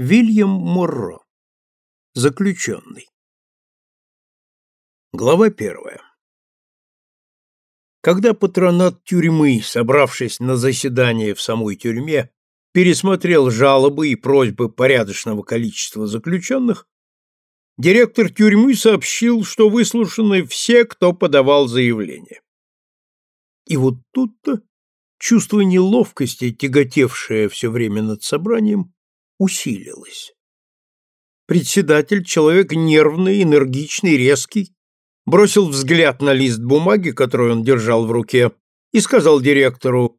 Вильям Морро. Заключенный. Глава первая. Когда патронат тюрьмы, собравшись на заседание в самой тюрьме, пересмотрел жалобы и просьбы порядочного количества заключенных, директор тюрьмы сообщил, что выслушаны все, кто подавал заявление. И вот тут-то чувство неловкости, тяготевшее все время над собранием, усилилось. Председатель, человек нервный, энергичный, резкий, бросил взгляд на лист бумаги, который он держал в руке, и сказал директору,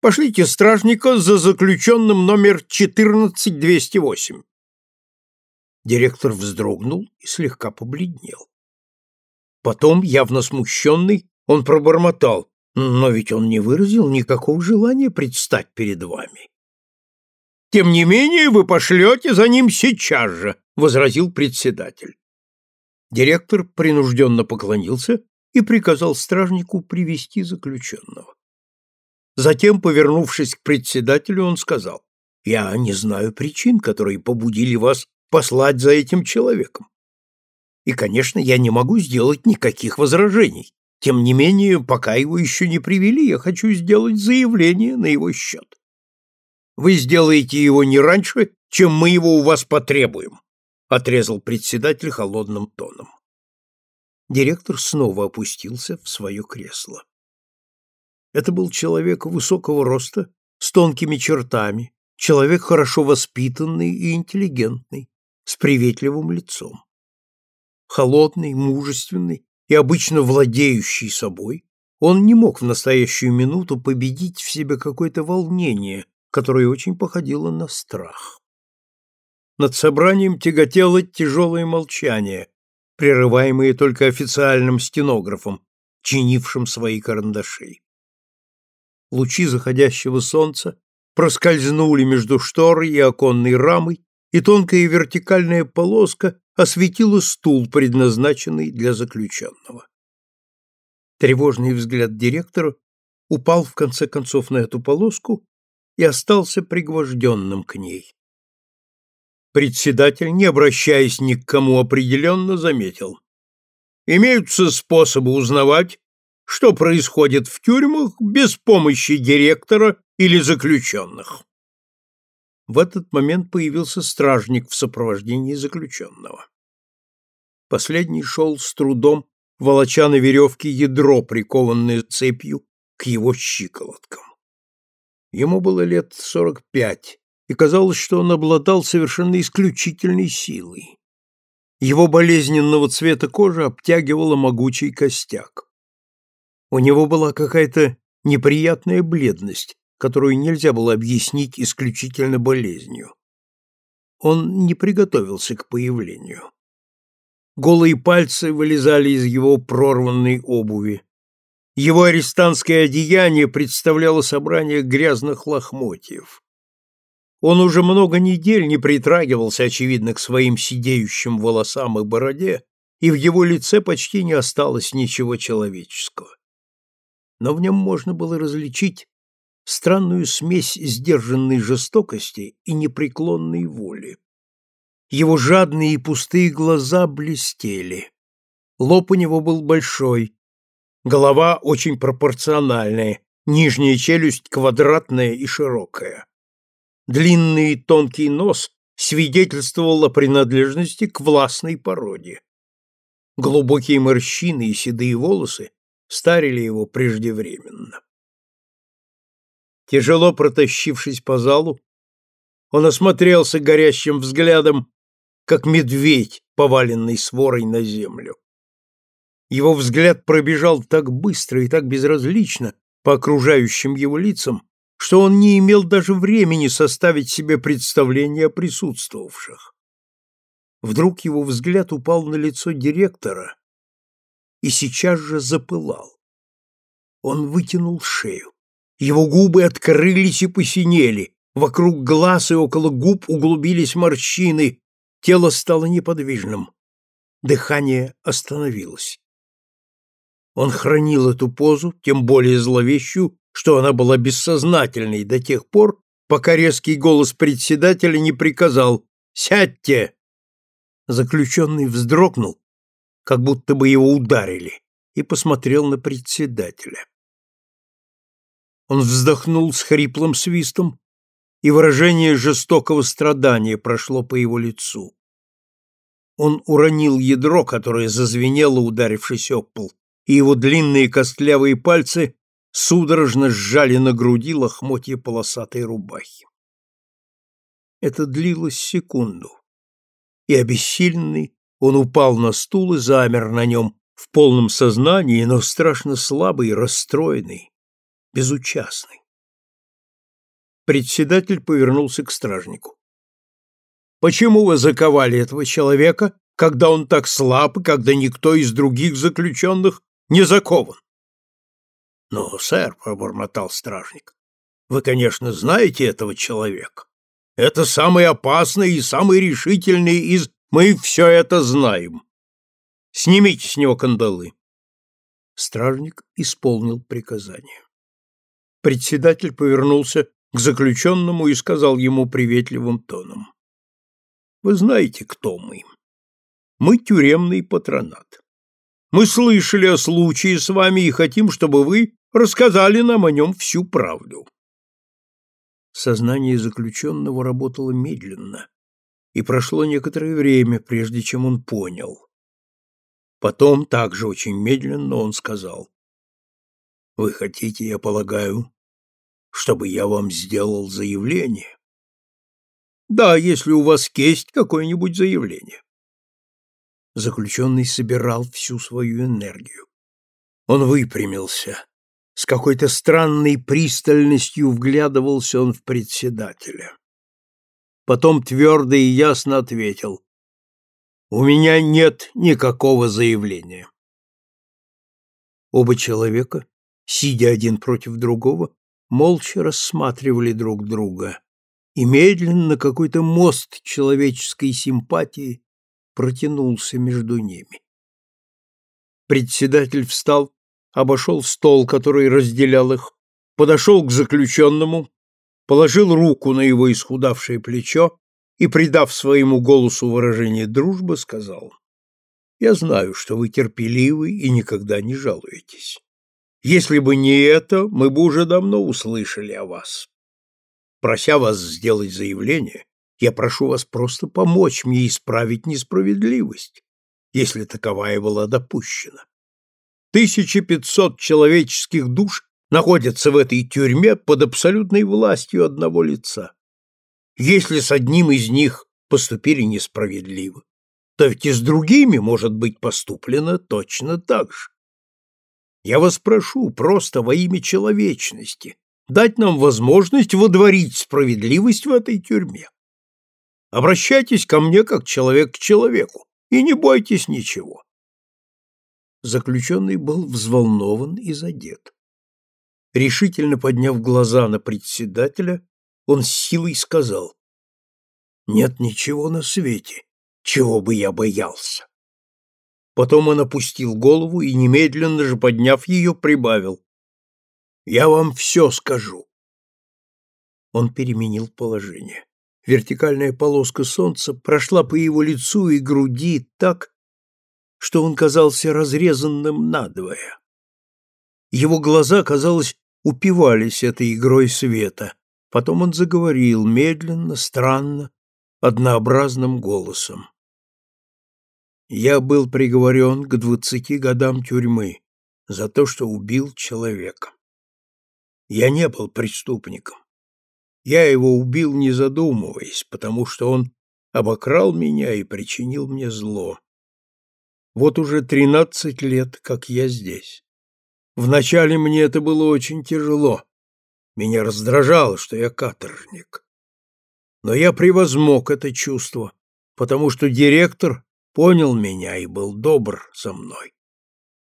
«Пошлите стражника за заключенным номер 14208». Директор вздрогнул и слегка побледнел. Потом, явно смущенный, он пробормотал, «Но ведь он не выразил никакого желания предстать перед вами». «Тем не менее вы пошлете за ним сейчас же», — возразил председатель. Директор принужденно поклонился и приказал стражнику привести заключенного. Затем, повернувшись к председателю, он сказал, «Я не знаю причин, которые побудили вас послать за этим человеком. И, конечно, я не могу сделать никаких возражений. Тем не менее, пока его еще не привели, я хочу сделать заявление на его счет. Вы сделаете его не раньше, чем мы его у вас потребуем отрезал председатель холодным тоном. Директор снова опустился в свое кресло. Это был человек высокого роста, с тонкими чертами, человек хорошо воспитанный и интеллигентный, с приветливым лицом. Холодный, мужественный и обычно владеющий собой, он не мог в настоящую минуту победить в себе какое-то волнение, которое очень походило на страх. Над собранием тяготело тяжелое молчание, прерываемое только официальным стенографом, чинившим свои карандаши. Лучи заходящего солнца проскользнули между шторой и оконной рамой, и тонкая вертикальная полоска осветила стул, предназначенный для заключенного. Тревожный взгляд директора упал в конце концов на эту полоску и остался пригвожденным к ней. Председатель, не обращаясь ни к кому определенно, заметил. Имеются способы узнавать, что происходит в тюрьмах без помощи директора или заключенных. В этот момент появился стражник в сопровождении заключенного. Последний шел с трудом, волоча на веревке ядро, прикованное цепью к его щиколоткам. Ему было лет сорок пять, и казалось, что он обладал совершенно исключительной силой. Его болезненного цвета кожа обтягивала могучий костяк. У него была какая-то неприятная бледность, которую нельзя было объяснить исключительно болезнью. Он не приготовился к появлению. Голые пальцы вылезали из его прорванной обуви. Его арестантское одеяние представляло собрание грязных лохмотьев. Он уже много недель не притрагивался, очевидно, к своим сидеющим волосам и бороде, и в его лице почти не осталось ничего человеческого. Но в нем можно было различить странную смесь сдержанной жестокости и непреклонной воли. Его жадные и пустые глаза блестели. Лоб у него был большой, голова очень пропорциональная, нижняя челюсть квадратная и широкая. Длинный тонкий нос свидетельствовал о принадлежности к властной породе. Глубокие морщины и седые волосы старили его преждевременно. Тяжело протащившись по залу, он осмотрелся горящим взглядом, как медведь, поваленный сворой на землю. Его взгляд пробежал так быстро и так безразлично по окружающим его лицам, что он не имел даже времени составить себе представление о присутствовавших. Вдруг его взгляд упал на лицо директора и сейчас же запылал. Он вытянул шею. Его губы открылись и посинели, вокруг глаз и около губ углубились морщины, тело стало неподвижным. Дыхание остановилось. Он хранил эту позу, тем более зловещую, что она была бессознательной до тех пор, пока резкий голос председателя не приказал «Сядьте!». Заключенный вздрогнул, как будто бы его ударили, и посмотрел на председателя. Он вздохнул с хриплым свистом, и выражение жестокого страдания прошло по его лицу. Он уронил ядро, которое зазвенело, ударившись об пол, и его длинные костлявые пальцы судорожно сжали на груди лохмотья полосатой рубахи. Это длилось секунду, и обессиленный он упал на стул и замер на нем в полном сознании, но страшно слабый, расстроенный, безучастный. Председатель повернулся к стражнику. «Почему вы заковали этого человека, когда он так слаб и когда никто из других заключенных не закован?» «Ну, сэр», — пробормотал стражник, — «вы, конечно, знаете этого человека. Это самый опасный и самый решительный из... Мы все это знаем. Снимите с него кандалы». Стражник исполнил приказание. Председатель повернулся к заключенному и сказал ему приветливым тоном. «Вы знаете, кто мы? Мы тюремный патронат. Мы слышали о случае с вами и хотим, чтобы вы рассказали нам о нем всю правду». Сознание заключенного работало медленно, и прошло некоторое время, прежде чем он понял. Потом, также очень медленно, он сказал, «Вы хотите, я полагаю, чтобы я вам сделал заявление. Да, если у вас есть какое-нибудь заявление. Заключенный собирал всю свою энергию. Он выпрямился. С какой-то странной пристальностью вглядывался он в председателя. Потом твердо и ясно ответил. «У меня нет никакого заявления». Оба человека, сидя один против другого, молча рассматривали друг друга, и медленно какой-то мост человеческой симпатии протянулся между ними. Председатель встал, обошел стол, который разделял их, подошел к заключенному, положил руку на его исхудавшее плечо и, придав своему голосу выражение дружбы, сказал, «Я знаю, что вы терпеливы и никогда не жалуетесь. Если бы не это, мы бы уже давно услышали о вас. Прося вас сделать заявление, я прошу вас просто помочь мне исправить несправедливость, если таковая была допущена. 1500 человеческих душ находятся в этой тюрьме под абсолютной властью одного лица. Если с одним из них поступили несправедливо, то ведь и с другими может быть поступлено точно так же. Я вас прошу просто во имя человечности дать нам возможность водворить справедливость в этой тюрьме. Обращайтесь ко мне как человек к человеку и не бойтесь ничего. Заключенный был взволнован и задет. Решительно подняв глаза на председателя, он с силой сказал, «Нет ничего на свете, чего бы я боялся. Потом он опустил голову и, немедленно же подняв ее, прибавил. «Я вам все скажу». Он переменил положение. Вертикальная полоска солнца прошла по его лицу и груди так, что он казался разрезанным надвое. Его глаза, казалось, упивались этой игрой света. Потом он заговорил медленно, странно, однообразным голосом. Я был приговорен к двадцати годам тюрьмы за то, что убил человека. Я не был преступником. Я его убил, не задумываясь, потому что он обокрал меня и причинил мне зло. Вот уже тринадцать лет, как я здесь. Вначале мне это было очень тяжело. Меня раздражало, что я каторжник. Но я превозмог это чувство, потому что директор понял меня и был добр со мной.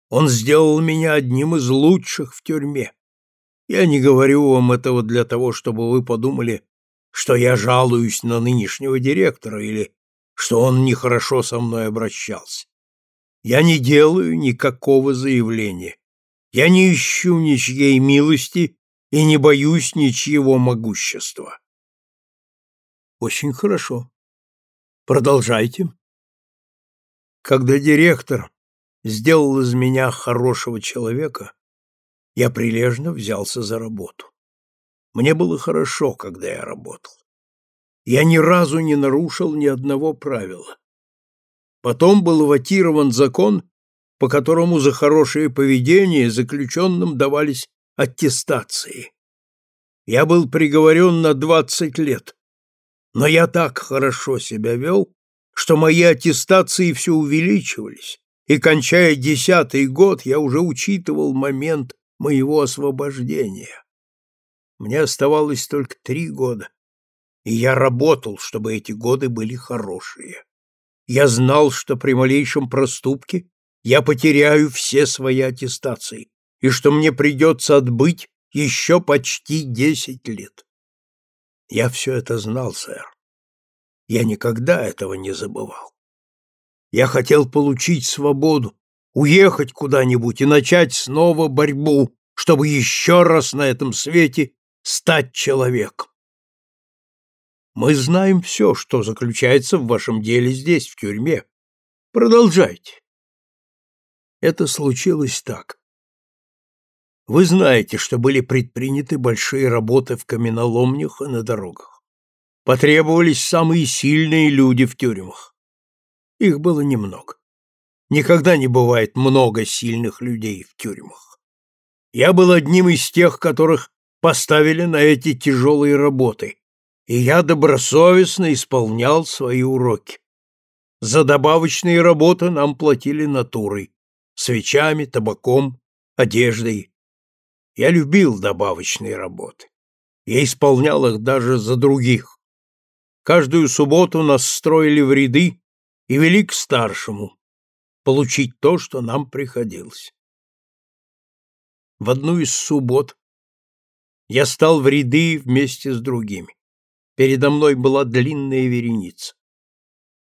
Он сделал меня одним из лучших в тюрьме. Я не говорю вам этого для того, чтобы вы подумали, что я жалуюсь на нынешнего директора или что он нехорошо со мной обращался. Я не делаю никакого заявления. Я не ищу ничьей милости и не боюсь ничьего могущества. Очень хорошо. Продолжайте. Когда директор сделал из меня хорошего человека, я прилежно взялся за работу. Мне было хорошо, когда я работал. Я ни разу не нарушил ни одного правила. Потом был ватирован закон, по которому за хорошее поведение заключенным давались аттестации. Я был приговорен на двадцать лет, но я так хорошо себя вел, что мои аттестации все увеличивались, и, кончая десятый год, я уже учитывал момент моего освобождения. Мне оставалось только три года, и я работал, чтобы эти годы были хорошие. Я знал, что при малейшем проступке я потеряю все свои аттестации, и что мне придется отбыть еще почти десять лет. Я все это знал, сэр. Я никогда этого не забывал. Я хотел получить свободу, уехать куда-нибудь и начать снова борьбу, чтобы еще раз на этом свете стать человеком. Мы знаем все, что заключается в вашем деле здесь, в тюрьме. Продолжайте. Это случилось так. Вы знаете, что были предприняты большие работы в каменоломнях и на дорогах. Потребовались самые сильные люди в тюрьмах. Их было немного. Никогда не бывает много сильных людей в тюрьмах. Я был одним из тех, которых поставили на эти тяжелые работы, и я добросовестно исполнял свои уроки. За добавочные работы нам платили натурой, свечами, табаком, одеждой. Я любил добавочные работы. Я исполнял их даже за других. Каждую субботу нас строили в ряды и вели к старшему, получить то, что нам приходилось. В одну из суббот я стал в ряды вместе с другими. Передо мной была длинная вереница.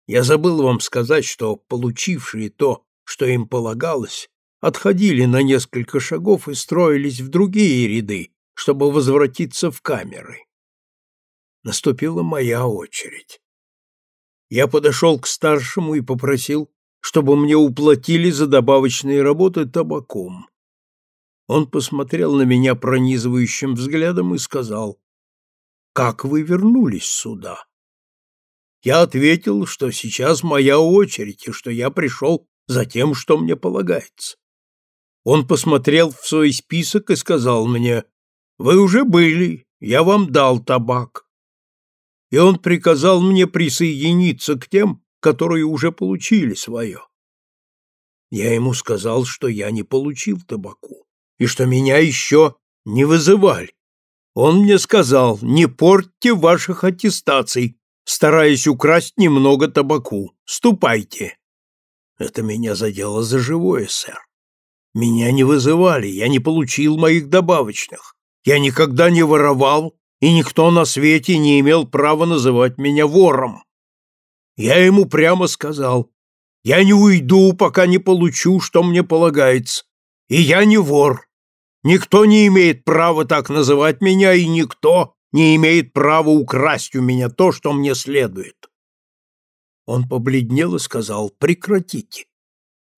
Я забыл вам сказать, что получившие то, что им полагалось, отходили на несколько шагов и строились в другие ряды, чтобы возвратиться в камеры. Наступила моя очередь. Я подошел к старшему и попросил, чтобы мне уплатили за добавочные работы табаком. Он посмотрел на меня пронизывающим взглядом и сказал, «Как вы вернулись сюда?» Я ответил, что сейчас моя очередь, и что я пришел за тем, что мне полагается. Он посмотрел в свой список и сказал мне, «Вы уже были, я вам дал табак». И он приказал мне присоединиться к тем, которые уже получили свое. Я ему сказал, что я не получил табаку, и что меня еще не вызывали. Он мне сказал, не портьте ваших аттестаций, стараясь украсть немного табаку. Ступайте. Это меня задело за живое, сэр. Меня не вызывали, я не получил моих добавочных. Я никогда не воровал, и никто на свете не имел права называть меня вором. Я ему прямо сказал, я не уйду, пока не получу, что мне полагается, и я не вор. Никто не имеет права так называть меня, и никто не имеет права украсть у меня то, что мне следует. Он побледнел и сказал, прекратите.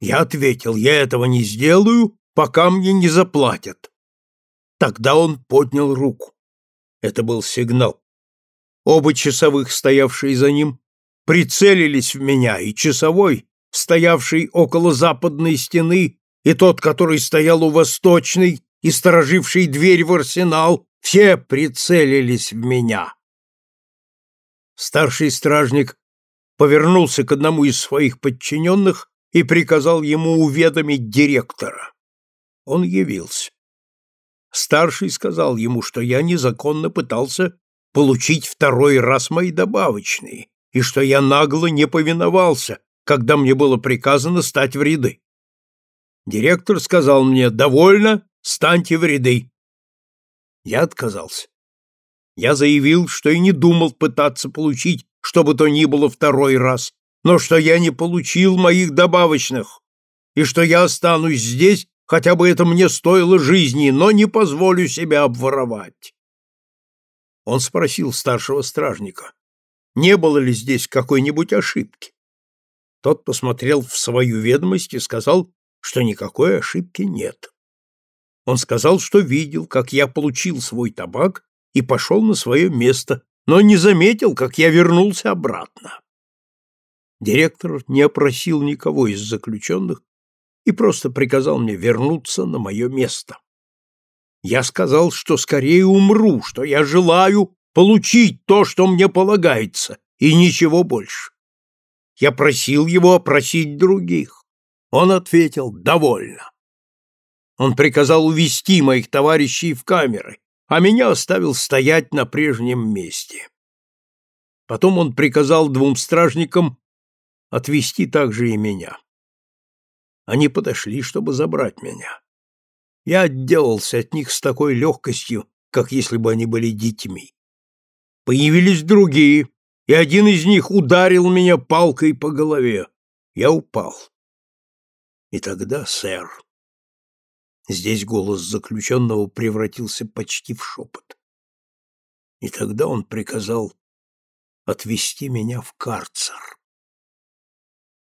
Я ответил, я этого не сделаю, пока мне не заплатят. Тогда он поднял руку. Это был сигнал. Оба часовых, стоявшие за ним, прицелились в меня, и часовой, стоявший около западной стены, и тот, который стоял у восточной и стороживший дверь в арсенал, все прицелились в меня. Старший стражник повернулся к одному из своих подчиненных и приказал ему уведомить директора. Он явился. Старший сказал ему, что я незаконно пытался получить второй раз мои добавочные, и что я нагло не повиновался, когда мне было приказано стать в ряды. Директор сказал мне «Довольно, станьте в ряды». Я отказался. Я заявил, что и не думал пытаться получить что бы то ни было второй раз, но что я не получил моих добавочных, и что я останусь здесь, хотя бы это мне стоило жизни, но не позволю себя обворовать. Он спросил старшего стражника, не было ли здесь какой-нибудь ошибки. Тот посмотрел в свою ведомость и сказал, что никакой ошибки нет. Он сказал, что видел, как я получил свой табак и пошел на свое место, но не заметил, как я вернулся обратно. Директор не опросил никого из заключенных и просто приказал мне вернуться на мое место. Я сказал, что скорее умру, что я желаю получить то, что мне полагается, и ничего больше. Я просил его опросить других. Он ответил «довольно». Он приказал увести моих товарищей в камеры, а меня оставил стоять на прежнем месте. Потом он приказал двум стражникам отвести также и меня. Они подошли, чтобы забрать меня. Я отделался от них с такой легкостью, как если бы они были детьми. Появились другие, и один из них ударил меня палкой по голове. Я упал. И тогда, сэр, здесь голос заключенного превратился почти в шепот. И тогда он приказал отвести меня в карцер.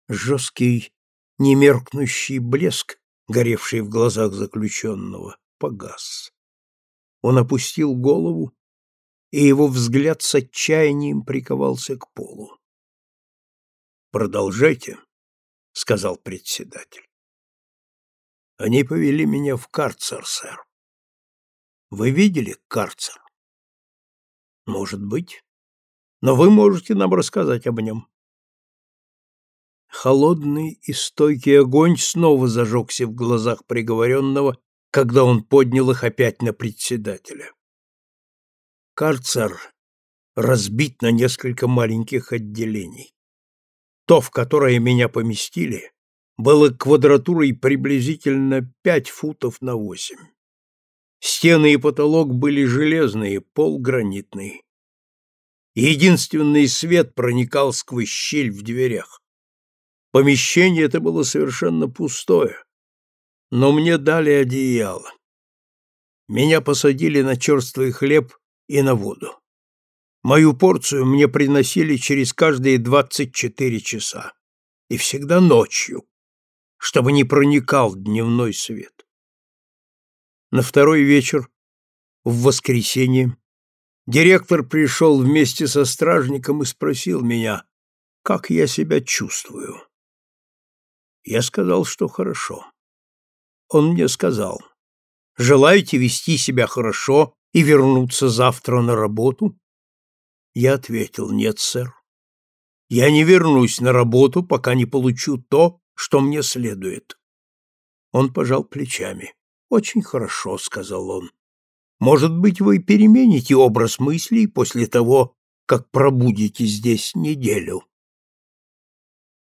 Жесткий, немеркнущий блеск, горевший в глазах заключенного, погас. Он опустил голову, и его взгляд с отчаянием приковался к полу. «Продолжайте», — сказал председатель. «Они повели меня в карцер, сэр. Вы видели карцер?» «Может быть. Но вы можете нам рассказать об нем. Холодный и стойкий огонь снова зажегся в глазах приговоренного, когда он поднял их опять на председателя. Карцер разбит на несколько маленьких отделений. То, в которое меня поместили, было квадратурой приблизительно пять футов на восемь. Стены и потолок были железные, пол гранитный. Единственный свет проникал сквозь щель в дверях. Помещение это было совершенно пустое, но мне дали одеяло. Меня посадили на черствый хлеб и на воду. Мою порцию мне приносили через каждые двадцать четыре часа, и всегда ночью, чтобы не проникал дневной свет. На второй вечер, в воскресенье, директор пришел вместе со стражником и спросил меня, как я себя чувствую. Я сказал, что хорошо. Он мне сказал, желаете вести себя хорошо и вернуться завтра на работу? Я ответил, нет, сэр. Я не вернусь на работу, пока не получу то, что мне следует. Он пожал плечами. Очень хорошо, сказал он. Может быть, вы перемените образ мыслей после того, как пробудете здесь неделю.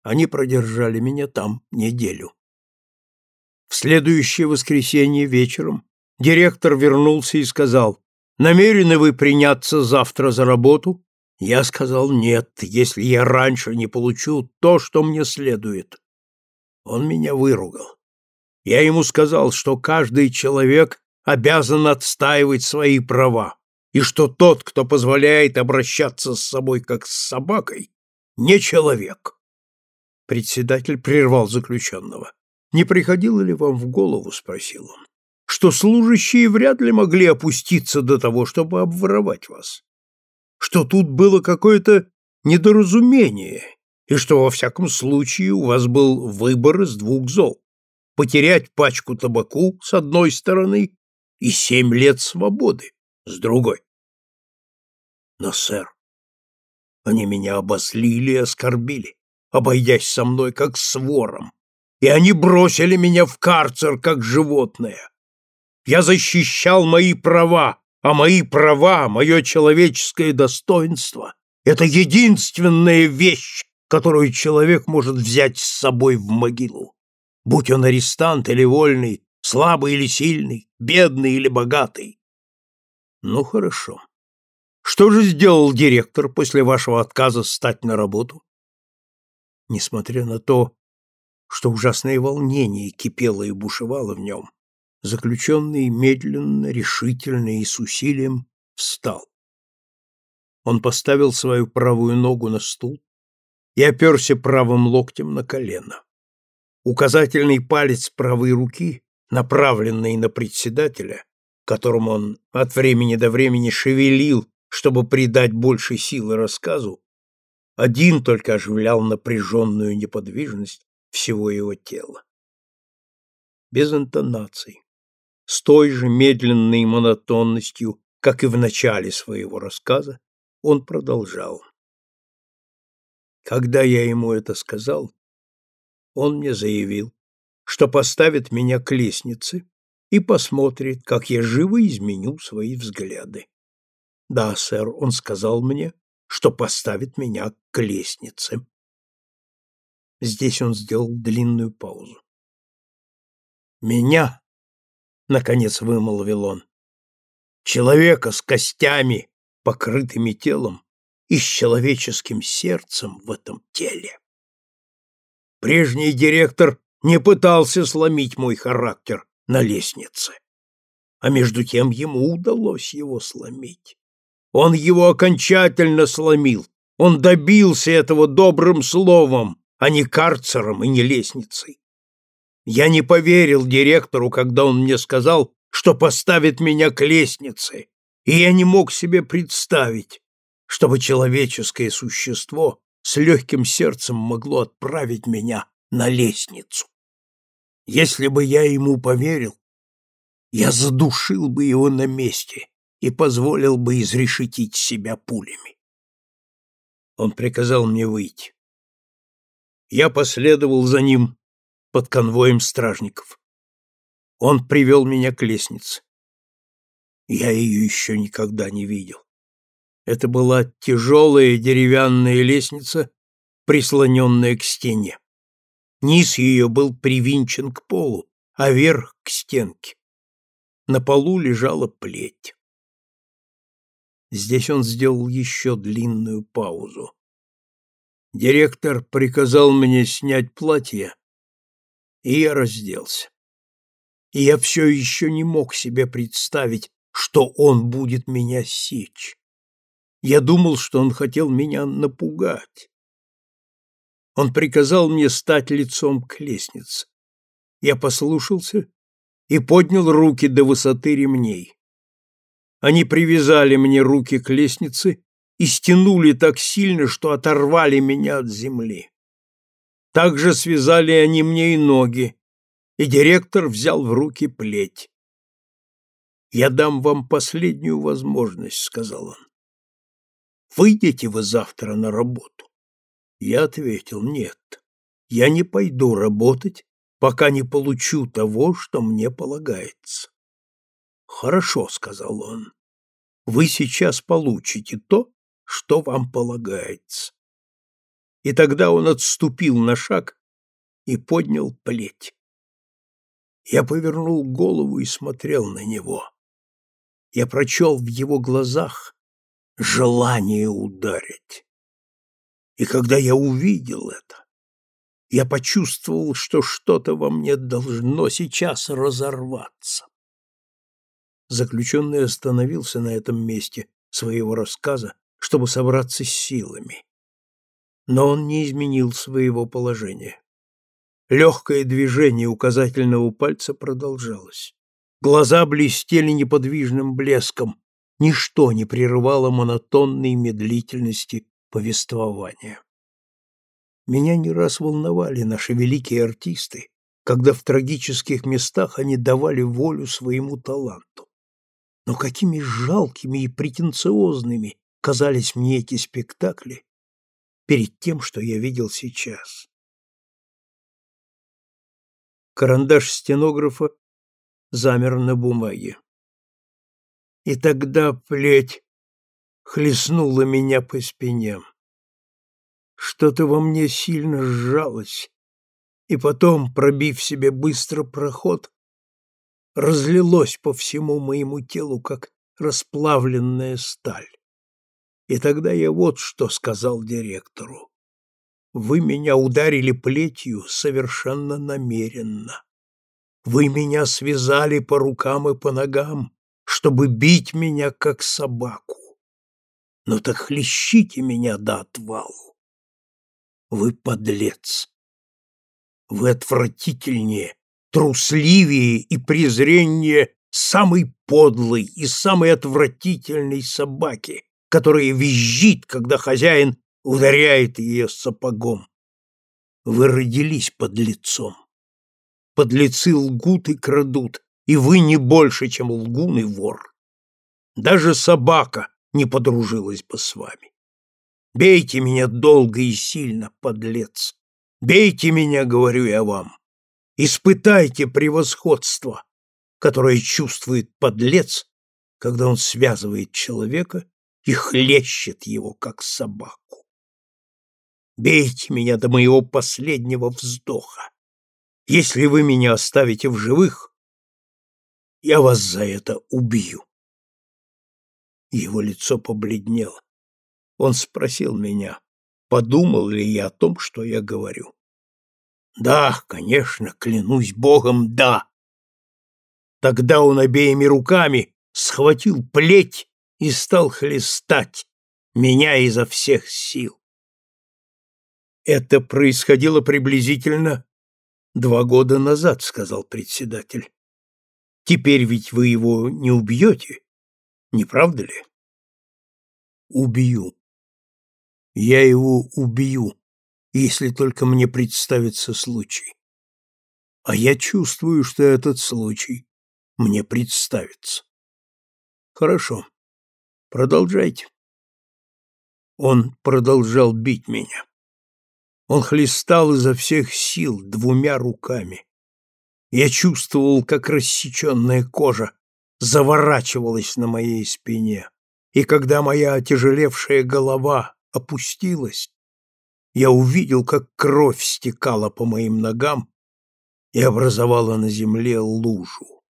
Они продержали меня там неделю. В следующее воскресенье вечером директор вернулся и сказал, «Намерены вы приняться завтра за работу?» Я сказал, «Нет, если я раньше не получу то, что мне следует». Он меня выругал. Я ему сказал, что каждый человек обязан отстаивать свои права, и что тот, кто позволяет обращаться с собой как с собакой, не человек. Председатель прервал заключенного. «Не приходило ли вам в голову, — спросил он, — что служащие вряд ли могли опуститься до того, чтобы обворовать вас? Что тут было какое-то недоразумение, и что, во всяком случае, у вас был выбор из двух зол — потерять пачку табаку с одной стороны и семь лет свободы с другой? Но, сэр, они меня обослили и оскорбили обойдясь со мной как с вором, и они бросили меня в карцер как животное. Я защищал мои права, а мои права, мое человеческое достоинство — это единственная вещь, которую человек может взять с собой в могилу. Будь он арестант или вольный, слабый или сильный, бедный или богатый. Ну, хорошо. Что же сделал директор после вашего отказа стать на работу? Несмотря на то, что ужасное волнение кипело и бушевало в нем, заключенный медленно, решительно и с усилием встал. Он поставил свою правую ногу на стул и оперся правым локтем на колено. Указательный палец правой руки, направленный на председателя, которым он от времени до времени шевелил, чтобы придать больше силы рассказу, один только оживлял напряженную неподвижность всего его тела. Без интонаций, с той же медленной монотонностью, как и в начале своего рассказа, он продолжал. Когда я ему это сказал, он мне заявил, что поставит меня к лестнице и посмотрит, как я живо изменю свои взгляды. Да, сэр, он сказал мне, что поставит меня к лестнице. Здесь он сделал длинную паузу. Меня, наконец вымолвил он, человека с костями, покрытыми телом и с человеческим сердцем в этом теле. Прежний директор не пытался сломить мой характер на лестнице, а между тем ему удалось его сломить. Он его окончательно сломил, он добился этого добрым словом, а не карцером и не лестницей. Я не поверил директору, когда он мне сказал, что поставит меня к лестнице, и я не мог себе представить, чтобы человеческое существо с легким сердцем могло отправить меня на лестницу. Если бы я ему поверил, я задушил бы его на месте и позволил бы изрешетить себя пулями. Он приказал мне выйти. Я последовал за ним под конвоем стражников. Он привел меня к лестнице. Я ее еще никогда не видел. Это была тяжелая деревянная лестница, прислоненная к стене. Низ ее был привинчен к полу, а верх — к стенке. На полу лежала плеть. Здесь он сделал еще длинную паузу. Директор приказал мне снять платье, и я разделся. И я все еще не мог себе представить, что он будет меня сечь. Я думал, что он хотел меня напугать. Он приказал мне стать лицом к лестнице. Я послушался и поднял руки до высоты ремней. Они привязали мне руки к лестнице и стянули так сильно, что оторвали меня от земли. Также связали они мне и ноги, и директор взял в руки плеть. «Я дам вам последнюю возможность», — сказал он. «Выйдете вы завтра на работу?» Я ответил, «Нет, я не пойду работать, пока не получу того, что мне полагается». «Хорошо», — сказал он, — «вы сейчас получите то, что вам полагается». И тогда он отступил на шаг и поднял плеть. Я повернул голову и смотрел на него я прочел в его глазах желание ударить. И когда я увидел это, я почувствовал, что что-то во мне должно сейчас разорваться. Заключенный остановился на этом месте своего рассказа, чтобы собраться с силами. Но он не изменил своего положения. Легкое движение указательного пальца продолжалось. Глаза блестели неподвижным блеском. Ничто не прерывало монотонной медлительности повествования. Меня не раз волновали наши великие артисты, когда в трагических местах они давали волю своему таланту. Но какими жалкими и претенциозными казались мне эти спектакли перед тем, что я видел сейчас. Карандаш стенографа замер на бумаге. И тогда плеть хлестнула меня по спине. Что-то во мне сильно сжалось, и потом, пробив себе быстро проход, разлилось по всему моему телу, как расплавленная сталь. И тогда я вот что сказал директору. Вы меня ударили плетью совершенно намеренно. Вы меня связали по рукам и по ногам, чтобы бить меня, как собаку. Ну так хлещите меня до отвалу. Вы подлец. Вы отвратительнее, трусливее и презреннее самой подлой и самой отвратительной собаки, которая визжит, когда хозяин ударяет ее сапогом. Вы родились под лицом. Подлецы лгут и крадут, и вы не больше, чем лгун и вор. Даже собака не подружилась бы с вами. Бейте меня долго и сильно, подлец. Бейте меня, говорю я вам. Испытайте превосходство, которое чувствует подлец, когда он связывает человека и хлещет его, как собаку. Бейте меня до моего последнего вздоха. Если вы меня оставите в живых, я вас за это убью. Его лицо побледнело. Он спросил меня, подумал ли я о том, что я говорю. Да, конечно, клянусь Богом, да. Тогда он обеими руками схватил плеть и стал хлестать меня изо всех сил. Это происходило приблизительно два года назад, сказал председатель. Теперь ведь вы его не убьете, не правда ли? Убью. Я его убью, если только мне представится случай. А я чувствую, что этот случай мне представится. Хорошо. Продолжайте. Он продолжал бить меня. Он хлестал изо всех сил двумя руками. Я чувствовал, как рассеченная кожа заворачивалась на моей спине, и когда моя отяжелевшая голова опустилась, я увидел, как кровь стекала по моим ногам и образовала на земле лужу.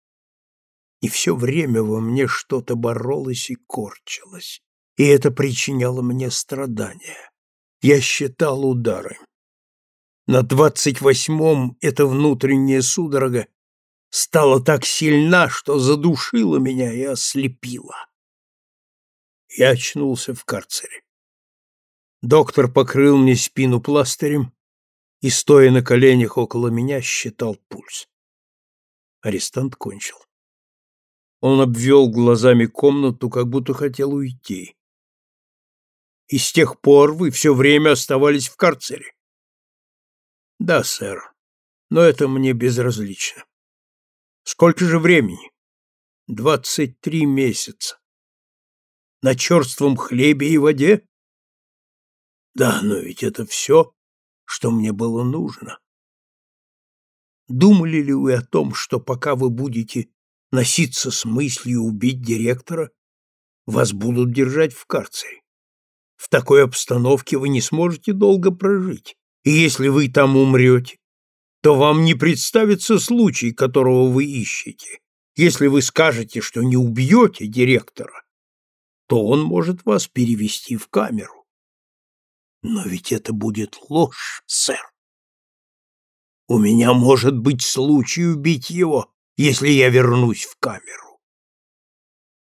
И все время во мне что-то боролось и корчилось, и это причиняло мне страдания. Я считал удары. На двадцать восьмом эта внутренняя судорога стала так сильна, что задушила меня и ослепила. Я очнулся в карцере. Доктор покрыл мне спину пластырем и, стоя на коленях около меня, считал пульс. Арестант кончил. Он обвел глазами комнату, как будто хотел уйти. И с тех пор вы все время оставались в карцере? Да, сэр, но это мне безразлично. Сколько же времени? Двадцать три месяца. На черством хлебе и воде? Да, но ведь это все, что мне было нужно. Думали ли вы о том, что пока вы будете носиться с мыслью убить директора, вас будут держать в карцере? В такой обстановке вы не сможете долго прожить, и если вы там умрете, то вам не представится случай, которого вы ищете. Если вы скажете, что не убьете директора, то он может вас перевести в камеру. Но ведь это будет ложь, сэр. У меня может быть случай убить его, если я вернусь в камеру.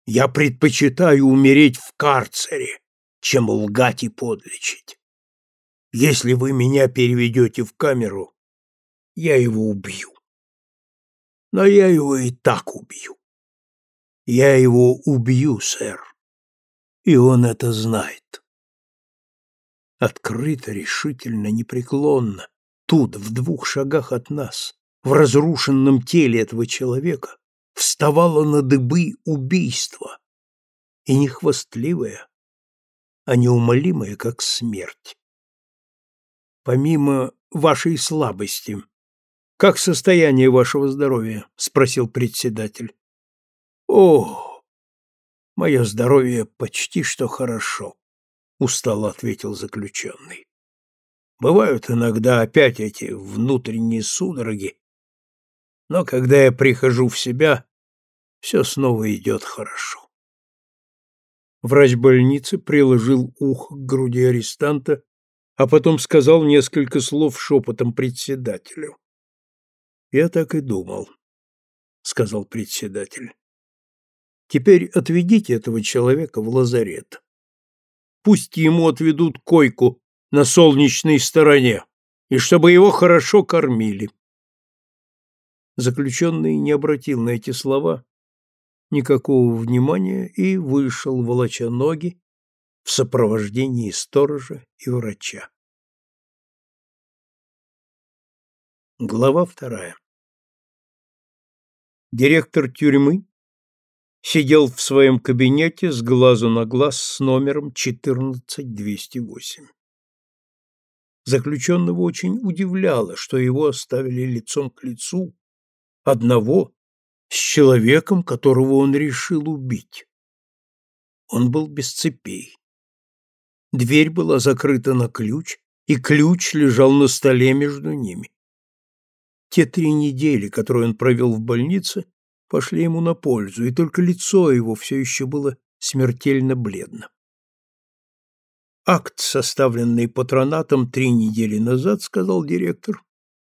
Я предпочитаю умереть в карцере, чем лгать и подлечить. Если вы меня переведете в камеру, я его убью. Но я его и так убью. Я его убью, сэр. И он это знает. Открыто, решительно, непреклонно, тут, в двух шагах от нас, в разрушенном теле этого человека, вставало на дыбы убийство, и не хвастливое, а неумолимое, как смерть. Помимо вашей слабости, как состояние вашего здоровья? спросил председатель. О, мое здоровье почти что хорошо, устало ответил заключенный. Бывают иногда опять эти внутренние судороги, но когда я прихожу в себя, все снова идет хорошо. Врач больницы приложил ухо к груди арестанта, а потом сказал несколько слов шепотом председателю. Я так и думал, сказал председатель. Теперь отведите этого человека в лазарет. пусть ему отведут койку на солнечной стороне, и чтобы его хорошо кормили. Заключенный не обратил на эти слова никакого внимания и вышел, волоча ноги, в сопровождении сторожа и врача. Глава вторая. Директор тюрьмы сидел в своем кабинете с глазу на глаз с номером 14208. Заключенного очень удивляло, что его оставили лицом к лицу одного с человеком, которого он решил убить. Он был без цепей. Дверь была закрыта на ключ, и ключ лежал на столе между ними. Те три недели, которые он провел в больнице, пошли ему на пользу, и только лицо его все еще было смертельно бледно. Акт, составленный патронатом три недели назад, сказал директор,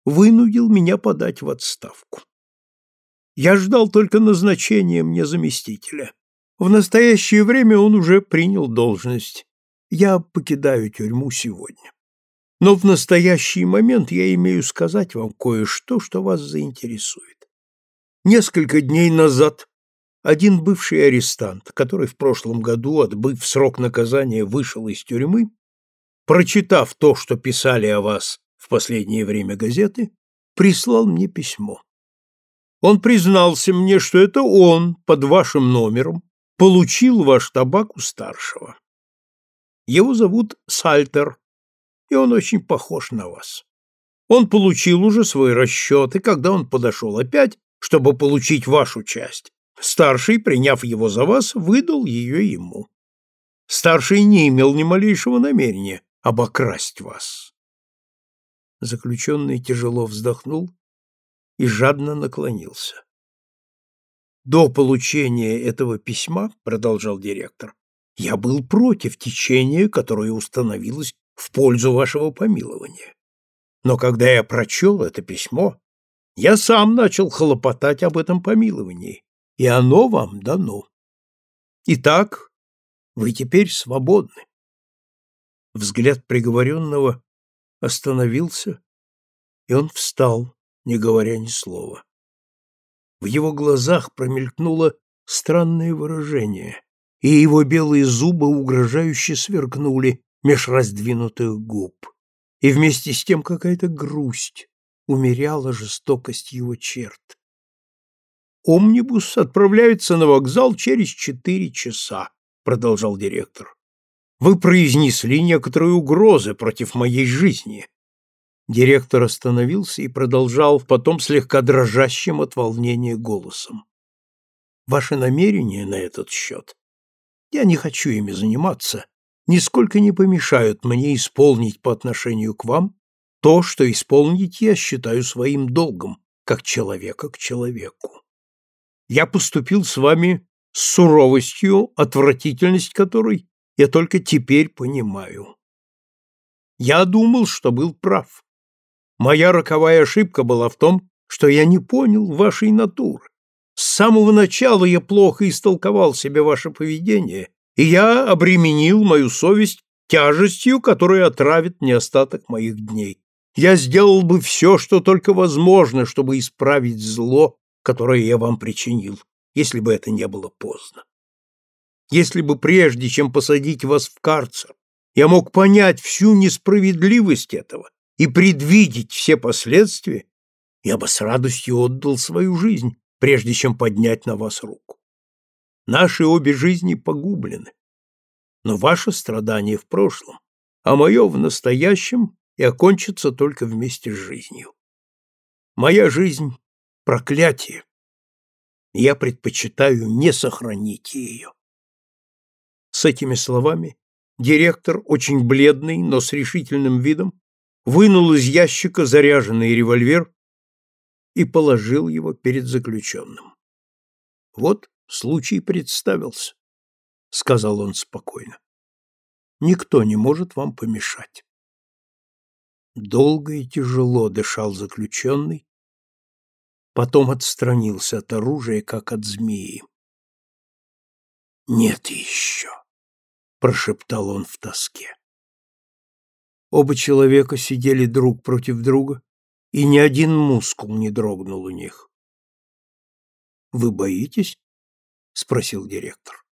вынудил меня подать в отставку. Я ждал только назначения мне заместителя. В настоящее время он уже принял должность. Я покидаю тюрьму сегодня. Но в настоящий момент я имею сказать вам кое-что, что вас заинтересует. Несколько дней назад один бывший арестант, который в прошлом году, отбыв срок наказания, вышел из тюрьмы, прочитав то, что писали о вас в последнее время газеты, прислал мне письмо. Он признался мне, что это он под вашим номером получил ваш табак у старшего. Его зовут Сальтер, и он очень похож на вас. Он получил уже свой расчет, и когда он подошел опять, чтобы получить вашу часть, старший, приняв его за вас, выдал ее ему. Старший не имел ни малейшего намерения обокрасть вас. Заключенный тяжело вздохнул и жадно наклонился. До получения этого письма, продолжал директор, я был против течения, которое установилось в пользу вашего помилования. Но когда я прочел это письмо, я сам начал хлопотать об этом помиловании, и оно вам дано. Итак, вы теперь свободны. Взгляд приговоренного остановился, и он встал, не говоря ни слова. В его глазах промелькнуло странное выражение, и его белые зубы угрожающе сверкнули меж раздвинутых губ. И вместе с тем какая-то грусть умеряла жестокость его черт. «Омнибус отправляется на вокзал через четыре часа», — продолжал директор. «Вы произнесли некоторые угрозы против моей жизни». Директор остановился и продолжал потом слегка дрожащим от волнения голосом. «Ваши намерения на этот счет я не хочу ими заниматься, нисколько не помешают мне исполнить по отношению к вам то, что исполнить я считаю своим долгом, как человека к человеку. Я поступил с вами с суровостью, отвратительность которой я только теперь понимаю. Я думал, что был прав. Моя роковая ошибка была в том, что я не понял вашей натуры. С самого начала я плохо истолковал себе ваше поведение, и я обременил мою совесть тяжестью, которая отравит мне остаток моих дней. Я сделал бы все, что только возможно, чтобы исправить зло, которое я вам причинил, если бы это не было поздно. Если бы прежде, чем посадить вас в карцер, я мог понять всю несправедливость этого и предвидеть все последствия, я бы с радостью отдал свою жизнь, прежде чем поднять на вас руку. Наши обе жизни погублены. Но ваше страдание в прошлом, а мое в настоящем и окончится только вместе с жизнью. Моя жизнь — проклятие. Я предпочитаю не сохранить ее. С этими словами директор, очень бледный, но с решительным видом, вынул из ящика заряженный револьвер и положил его перед заключенным. Вот случай представился, сказал он спокойно. Никто не может вам помешать. Долго и тяжело дышал заключенный, потом отстранился от оружия, как от змеи. Нет еще. прошептал он в тоске. Оба человека сидели друг против друга, и ни один мускул не дрогнул у них. Вы боитесь? спросил директор.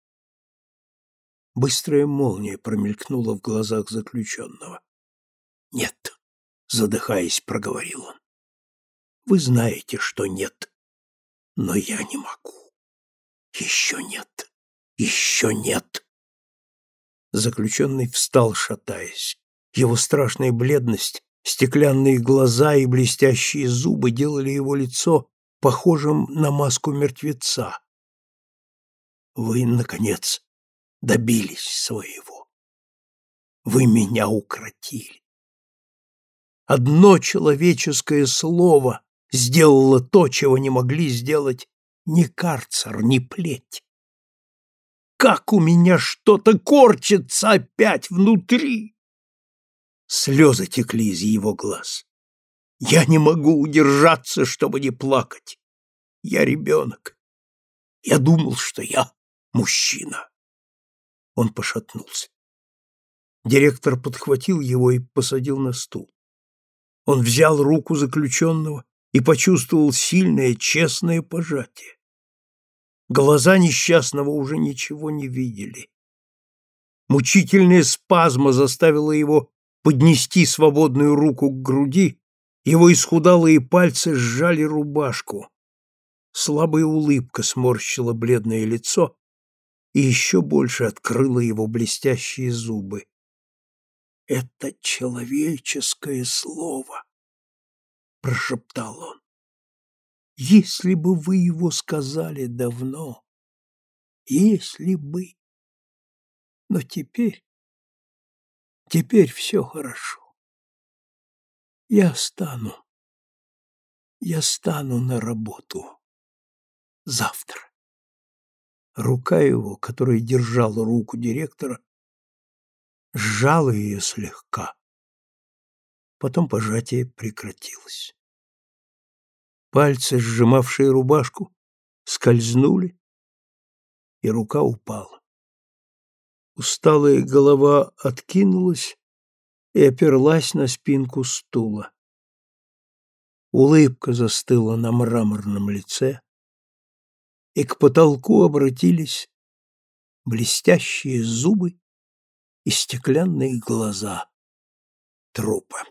Быстрая молния промелькнула в глазах заключенного. Нет, задыхаясь, проговорил он. Вы знаете, что нет, но я не могу. Еще нет, еще нет. Заключенный встал, шатаясь. Его страшная бледность, стеклянные глаза и блестящие зубы делали его лицо похожим на маску мертвеца. Вы, наконец, добились своего. Вы меня укротили. Одно человеческое слово сделало то, чего не могли сделать ни карцер, ни плеть как у меня что-то корчится опять внутри. Слезы текли из его глаз. Я не могу удержаться, чтобы не плакать. Я ребенок. Я думал, что я мужчина. Он пошатнулся. Директор подхватил его и посадил на стул. Он взял руку заключенного и почувствовал сильное, честное пожатие. Глаза несчастного уже ничего не видели. Мучительная спазма заставила его поднести свободную руку к груди, его исхудалые пальцы сжали рубашку. Слабая улыбка сморщила бледное лицо и еще больше открыла его блестящие зубы. «Это человеческое слово!» — прошептал он. Если бы вы его сказали давно, если бы. Но теперь, теперь все хорошо. Я стану, я стану на работу завтра. Рука его, которая держала руку директора, сжала ее слегка. Потом пожатие прекратилось. Пальцы, сжимавшие рубашку, скользнули, и рука упала. Усталая голова откинулась и оперлась на спинку стула. Улыбка застыла на мраморном лице, и к потолку обратились блестящие зубы и стеклянные глаза трупа.